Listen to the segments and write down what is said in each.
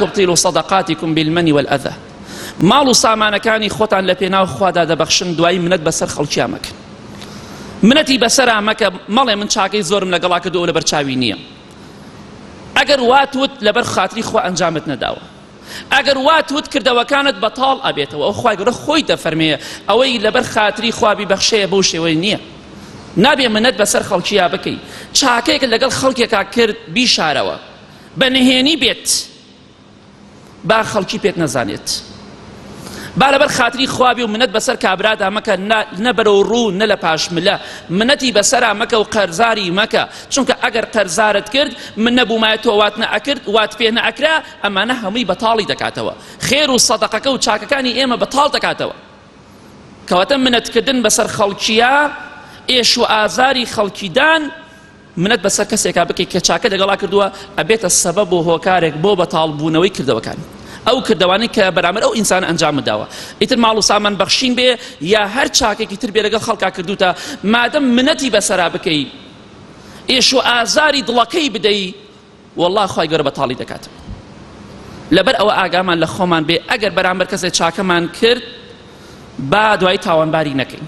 تبطیلو صدقاتکم بالمن والأذى ماڵ و سامانەکانی خۆتان لە پێناو خوادا دەبەخشن دوایی منەت بەسەر خەڵکیا مەکەن منەتی بەسەرا مەکە مەڵێ من چاکەی زۆرم لەگەڵا کردو ئەو لەبەر چاوی نییە ئەگەر وات وت لەبەر خاتری خوا ئەنجامت نەداوە ئەگەر وات وت کردەوەکانت بەتاڵ ئەبێتەوە ئەو خوای گەڕە خۆی دەفەرمێ ئەوەی لەبەر خاتری خوابی بەخشەیە بەو شێوەی نییە نابێ منەت بەسەر خەڵکییا بکەی چاکێک لەگەڵ خەڵکێکا کرد بیشارەوە بە نهێنی بێت با خەڵکی پێت نەزانێت با لەبەر خاتری خوابی و منەت بەسەر کابرادا مەکە نە بەرەو ڕوو نە لە پاشملە منەتی بەسەرا مەکە و قەرزاری مەکە چونکە ئەگەر قەرزارت کرد من نەبوومایە تۆ وات نەئەکرد وات پێ نەئەکرا ئەمانە هەمووی بەتاڵی دەکاتەوە خێر و سەدەقەکە و چاکەکانی ئێمە بەتاڵ دەکاتەوە کەواتە منەتکردن بەسەر خەڵکیە ئێش و ئازاری خەڵکیدان منەت بەسەر کەسێکا بکەیت کە چاکە لەگەڵا کردووە ئەبێتە سەبەب و هۆکارێک بۆ بەتاڵ بوونەوەی کردەوەکانی ئەو کردەوانەی کە بەرامبەر ئەو ئینسان ئەنجام داوە ئیتر ماڵ و سامان بەخشین بێ یا هەر چاکێکی تر بێ لەگەڵ خەڵکا کردوتە مادەم منەتی بەسەرا بکەی ئێش و ئازاری دڵەکەی بدەی وەڵڵا خوای گەورە بەتاڵی دەکات لەبەر ئەوە ئاگامان لە خۆمان بێ ئەگەر بەرامبەر کەسێ چاکەمان کرد با دوای تاوانباری نەکەین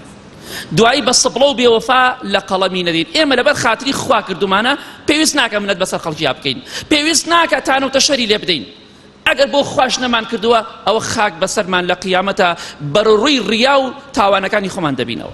دوایی بە سپڵە و بێوەفا لە قەڵەمی نەدین ئێمە لەبەر خاتری خوا کردومانە پێویست ناکە منەت بەسەر خەڵکییا بکەین پێویست ناکە تانەوتە شەری لێ بدەین ئەگەر بۆ خوش نەمان کردووە ئەوە خاک بەسەرمان لە قیامەتە بەرڕووی ڕیا و تاوانەکانی خۆمان دەبینەوە